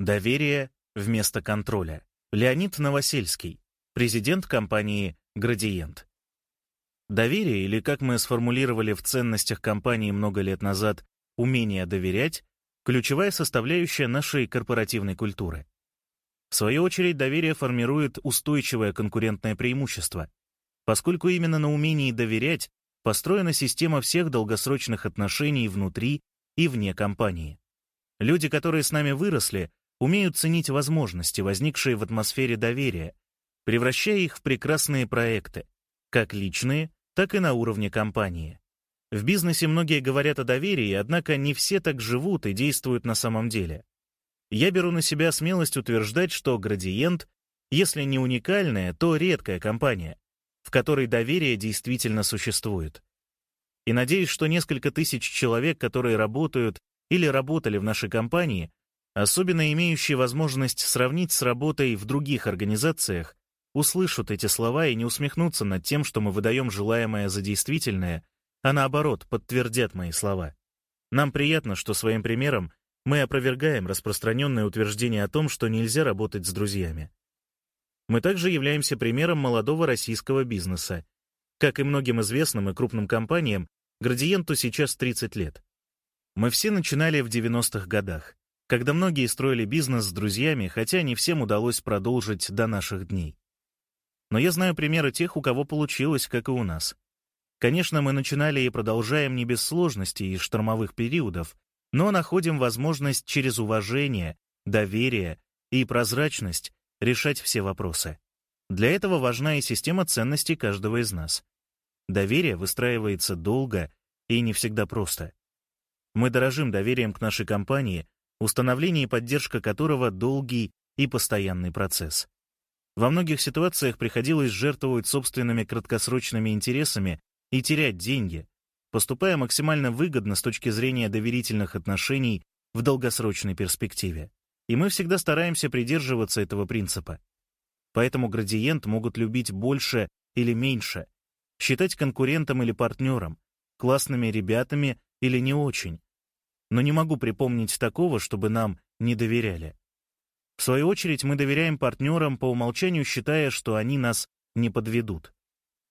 Доверие вместо контроля. Леонид Новосельский, президент компании «Градиент». Доверие, или как мы сформулировали в ценностях компании много лет назад, умение доверять, ключевая составляющая нашей корпоративной культуры. В свою очередь, доверие формирует устойчивое конкурентное преимущество, поскольку именно на умении доверять построена система всех долгосрочных отношений внутри и вне компании. Люди, которые с нами выросли, умеют ценить возможности, возникшие в атмосфере доверия, превращая их в прекрасные проекты, как личные, так и на уровне компании. В бизнесе многие говорят о доверии, однако не все так живут и действуют на самом деле. Я беру на себя смелость утверждать, что «Градиент», если не уникальная, то редкая компания, в которой доверие действительно существует. И надеюсь, что несколько тысяч человек, которые работают или работали в нашей компании, особенно имеющие возможность сравнить с работой в других организациях, услышат эти слова и не усмехнутся над тем, что мы выдаем желаемое за действительное, а наоборот, подтвердят мои слова. Нам приятно, что своим примером мы опровергаем распространенное утверждение о том, что нельзя работать с друзьями. Мы также являемся примером молодого российского бизнеса. Как и многим известным и крупным компаниям, Градиенту сейчас 30 лет. Мы все начинали в 90-х годах когда многие строили бизнес с друзьями, хотя не всем удалось продолжить до наших дней. Но я знаю примеры тех, у кого получилось, как и у нас. Конечно, мы начинали и продолжаем не без сложностей и штормовых периодов, но находим возможность через уважение, доверие и прозрачность решать все вопросы. Для этого важна и система ценностей каждого из нас. Доверие выстраивается долго и не всегда просто. Мы дорожим доверием к нашей компании, установление и поддержка которого долгий и постоянный процесс. Во многих ситуациях приходилось жертвовать собственными краткосрочными интересами и терять деньги, поступая максимально выгодно с точки зрения доверительных отношений в долгосрочной перспективе. И мы всегда стараемся придерживаться этого принципа. Поэтому градиент могут любить больше или меньше, считать конкурентом или партнером, классными ребятами или не очень, но не могу припомнить такого, чтобы нам не доверяли. В свою очередь, мы доверяем партнерам по умолчанию, считая, что они нас не подведут.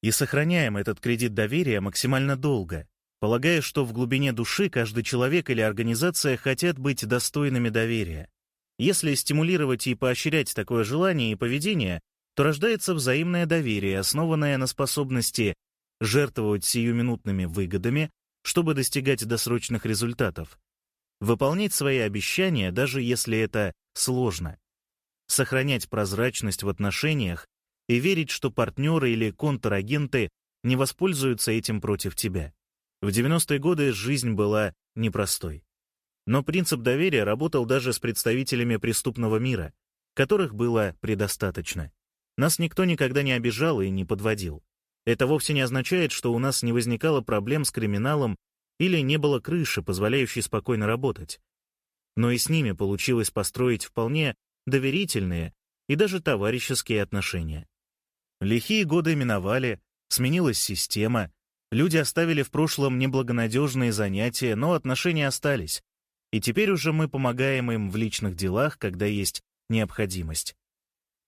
И сохраняем этот кредит доверия максимально долго, полагая, что в глубине души каждый человек или организация хотят быть достойными доверия. Если стимулировать и поощрять такое желание и поведение, то рождается взаимное доверие, основанное на способности жертвовать сиюминутными выгодами, чтобы достигать досрочных результатов, выполнять свои обещания, даже если это сложно, сохранять прозрачность в отношениях и верить, что партнеры или контрагенты не воспользуются этим против тебя. В 90-е годы жизнь была непростой. Но принцип доверия работал даже с представителями преступного мира, которых было предостаточно. Нас никто никогда не обижал и не подводил. Это вовсе не означает, что у нас не возникало проблем с криминалом или не было крыши, позволяющей спокойно работать. Но и с ними получилось построить вполне доверительные и даже товарищеские отношения. Лихие годы миновали, сменилась система, люди оставили в прошлом неблагонадежные занятия, но отношения остались, и теперь уже мы помогаем им в личных делах, когда есть необходимость.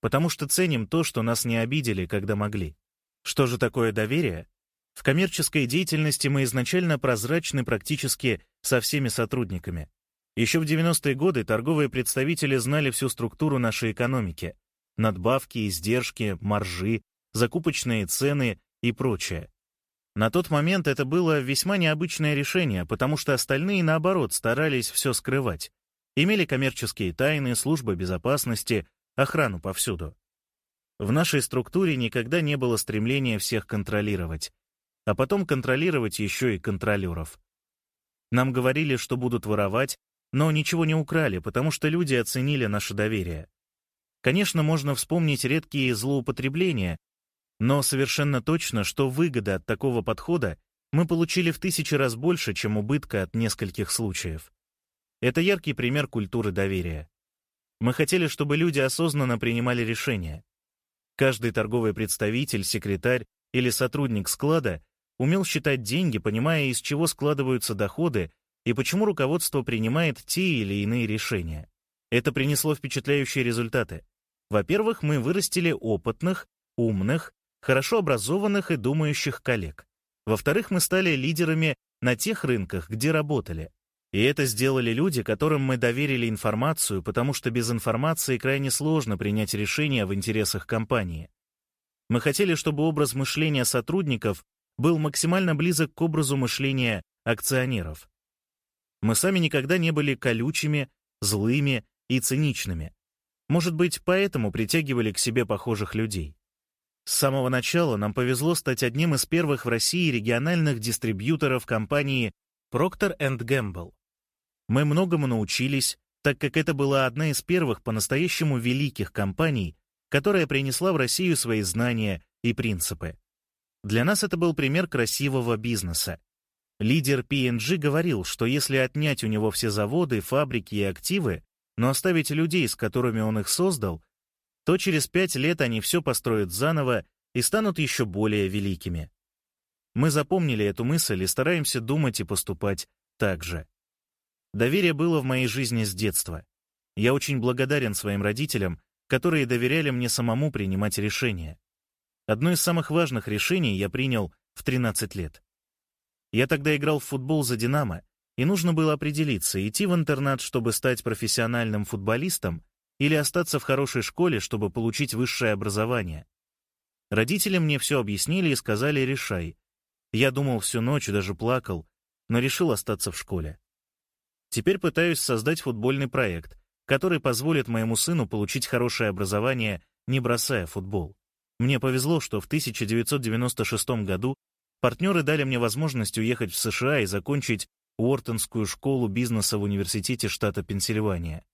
Потому что ценим то, что нас не обидели, когда могли. Что же такое доверие? В коммерческой деятельности мы изначально прозрачны практически со всеми сотрудниками. Еще в 90-е годы торговые представители знали всю структуру нашей экономики. Надбавки, издержки, маржи, закупочные цены и прочее. На тот момент это было весьма необычное решение, потому что остальные, наоборот, старались все скрывать. Имели коммерческие тайны, службы безопасности, охрану повсюду. В нашей структуре никогда не было стремления всех контролировать а потом контролировать еще и контролеров. Нам говорили, что будут воровать, но ничего не украли, потому что люди оценили наше доверие. Конечно, можно вспомнить редкие злоупотребления, но совершенно точно, что выгода от такого подхода мы получили в тысячи раз больше, чем убытка от нескольких случаев. Это яркий пример культуры доверия. Мы хотели, чтобы люди осознанно принимали решения. Каждый торговый представитель, секретарь или сотрудник склада умел считать деньги, понимая, из чего складываются доходы и почему руководство принимает те или иные решения. Это принесло впечатляющие результаты. Во-первых, мы вырастили опытных, умных, хорошо образованных и думающих коллег. Во-вторых, мы стали лидерами на тех рынках, где работали. И это сделали люди, которым мы доверили информацию, потому что без информации крайне сложно принять решение в интересах компании. Мы хотели, чтобы образ мышления сотрудников был максимально близок к образу мышления акционеров. Мы сами никогда не были колючими, злыми и циничными. Может быть, поэтому притягивали к себе похожих людей. С самого начала нам повезло стать одним из первых в России региональных дистрибьюторов компании Procter Gamble. Мы многому научились, так как это была одна из первых по-настоящему великих компаний, которая принесла в Россию свои знания и принципы. Для нас это был пример красивого бизнеса. Лидер P&G говорил, что если отнять у него все заводы, фабрики и активы, но оставить людей, с которыми он их создал, то через пять лет они все построят заново и станут еще более великими. Мы запомнили эту мысль и стараемся думать и поступать так же. Доверие было в моей жизни с детства. Я очень благодарен своим родителям, которые доверяли мне самому принимать решения. Одно из самых важных решений я принял в 13 лет. Я тогда играл в футбол за «Динамо», и нужно было определиться, идти в интернат, чтобы стать профессиональным футболистом, или остаться в хорошей школе, чтобы получить высшее образование. Родители мне все объяснили и сказали «решай». Я думал всю ночь, даже плакал, но решил остаться в школе. Теперь пытаюсь создать футбольный проект, который позволит моему сыну получить хорошее образование, не бросая футбол. Мне повезло, что в 1996 году партнеры дали мне возможность уехать в США и закончить Уортонскую школу бизнеса в университете штата Пенсильвания.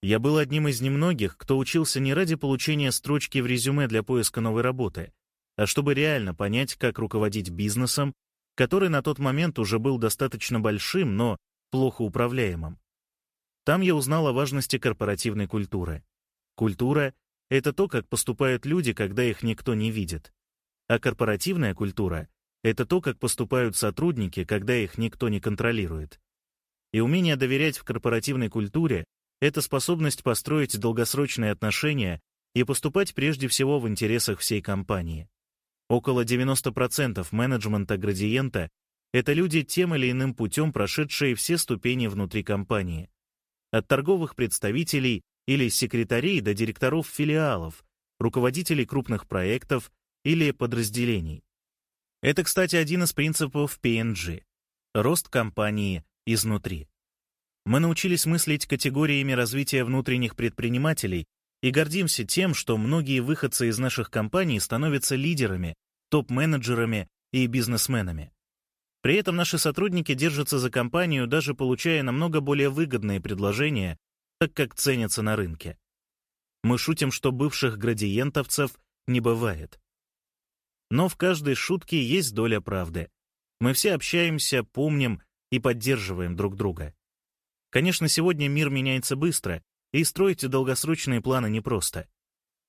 Я был одним из немногих, кто учился не ради получения строчки в резюме для поиска новой работы, а чтобы реально понять, как руководить бизнесом, который на тот момент уже был достаточно большим, но плохо управляемым. Там я узнал о важности корпоративной культуры. Культура — это то, как поступают люди, когда их никто не видит. А корпоративная культура — это то, как поступают сотрудники, когда их никто не контролирует. И умение доверять в корпоративной культуре это способность построить долгосрочные отношения и поступать прежде всего в интересах всей компании. Около 90% менеджмента градиента — это люди тем или иным путем прошедшие все ступени внутри компании. От торговых представителей или секретарей до директоров филиалов, руководителей крупных проектов или подразделений. Это, кстати, один из принципов P&G — рост компании изнутри. Мы научились мыслить категориями развития внутренних предпринимателей и гордимся тем, что многие выходцы из наших компаний становятся лидерами, топ-менеджерами и бизнесменами. При этом наши сотрудники держатся за компанию, даже получая намного более выгодные предложения, так как ценятся на рынке. Мы шутим, что бывших градиентовцев не бывает. Но в каждой шутке есть доля правды. Мы все общаемся, помним и поддерживаем друг друга. Конечно, сегодня мир меняется быстро, и строить долгосрочные планы непросто.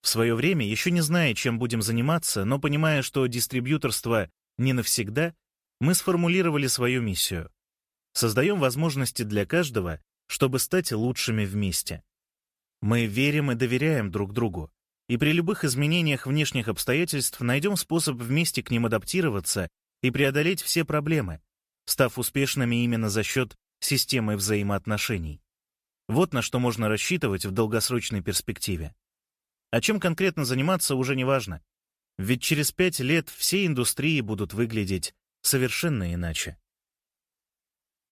В свое время, еще не зная, чем будем заниматься, но понимая, что дистрибьюторство не навсегда, мы сформулировали свою миссию. Создаем возможности для каждого, чтобы стать лучшими вместе. Мы верим и доверяем друг другу, и при любых изменениях внешних обстоятельств найдем способ вместе к ним адаптироваться и преодолеть все проблемы, став успешными именно за счет системой взаимоотношений. Вот на что можно рассчитывать в долгосрочной перспективе. А чем конкретно заниматься уже не важно. Ведь через пять лет все индустрии будут выглядеть совершенно иначе.